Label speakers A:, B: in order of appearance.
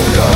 A: Level